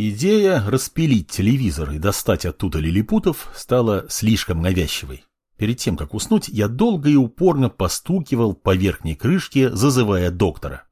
Идея распилить телевизор и достать оттуда лилипутов стала слишком навязчивой. Перед тем, как уснуть, я долго и упорно постукивал по верхней крышке, зазывая доктора.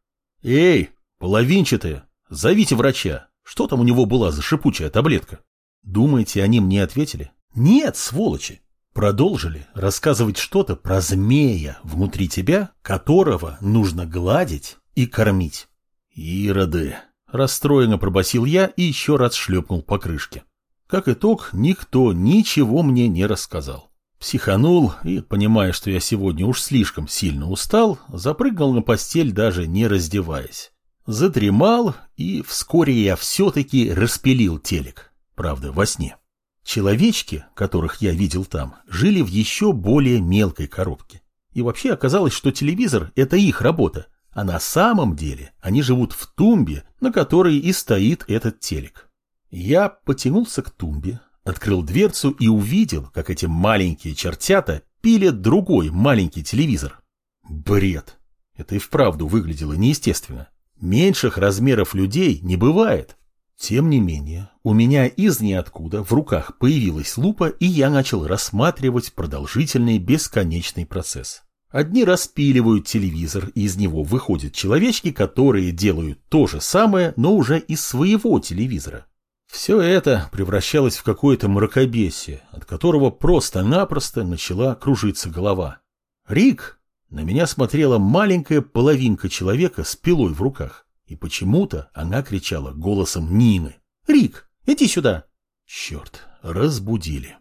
«Эй, половинчатая, зовите врача. Что там у него была за шипучая таблетка?» Думаете, они мне ответили? Нет, сволочи. Продолжили рассказывать что-то про змея внутри тебя, которого нужно гладить и кормить. Ироды. Расстроенно пробасил я и еще раз шлепнул по крышке. Как итог, никто ничего мне не рассказал. Психанул и, понимая, что я сегодня уж слишком сильно устал, запрыгнул на постель, даже не раздеваясь. Задремал, и вскоре я все-таки распилил телек. Правда, во сне. Человечки, которых я видел там, жили в еще более мелкой коробке. И вообще оказалось, что телевизор – это их работа, а на самом деле они живут в тумбе, на которой и стоит этот телек. Я потянулся к тумбе, открыл дверцу и увидел, как эти маленькие чертята пилят другой маленький телевизор. Бред. Это и вправду выглядело неестественно. Меньших размеров людей не бывает. Тем не менее, у меня из ниоткуда в руках появилась лупа, и я начал рассматривать продолжительный бесконечный процесс. Одни распиливают телевизор, и из него выходят человечки, которые делают то же самое, но уже из своего телевизора. Все это превращалось в какое-то мракобесие, от которого просто-напросто начала кружиться голова. «Рик!» На меня смотрела маленькая половинка человека с пилой в руках, и почему-то она кричала голосом Нины. «Рик, иди сюда!» Черт, разбудили.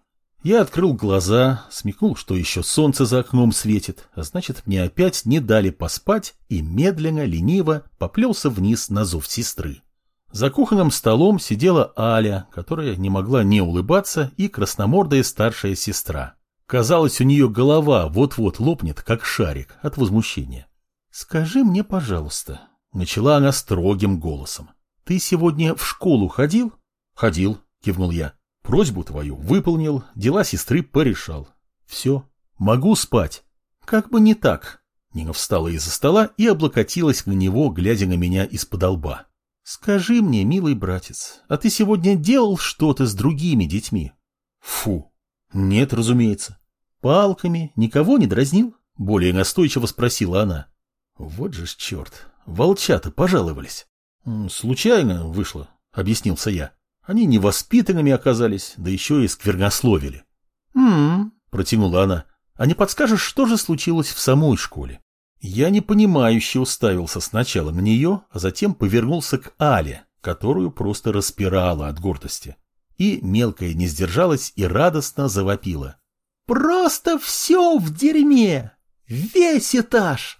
Я открыл глаза, смекнул, что еще солнце за окном светит, а значит, мне опять не дали поспать и медленно, лениво поплелся вниз на зов сестры. За кухонным столом сидела Аля, которая не могла не улыбаться, и красномордая старшая сестра. Казалось, у нее голова вот-вот лопнет, как шарик от возмущения. «Скажи мне, пожалуйста», — начала она строгим голосом, — «ты сегодня в школу ходил?» «Ходил», — кивнул я. Просьбу твою выполнил, дела сестры порешал. Все, могу спать. Как бы не так. Нина встала из-за стола и облокотилась на него, глядя на меня из-под лба. Скажи мне, милый братец, а ты сегодня делал что-то с другими детьми? Фу. Нет, разумеется. Палками никого не дразнил? Более настойчиво спросила она. Вот же ж черт, волчата пожаловались. Случайно вышло, объяснился я. Они невоспитанными оказались, да еще и сквернословили. «М-м-м», протянула она, — «а не подскажешь, что же случилось в самой школе?» Я непонимающе уставился сначала на нее, а затем повернулся к Але, которую просто распирала от гордости. И мелкая не сдержалась и радостно завопила. «Просто все в дерьме! Весь этаж!»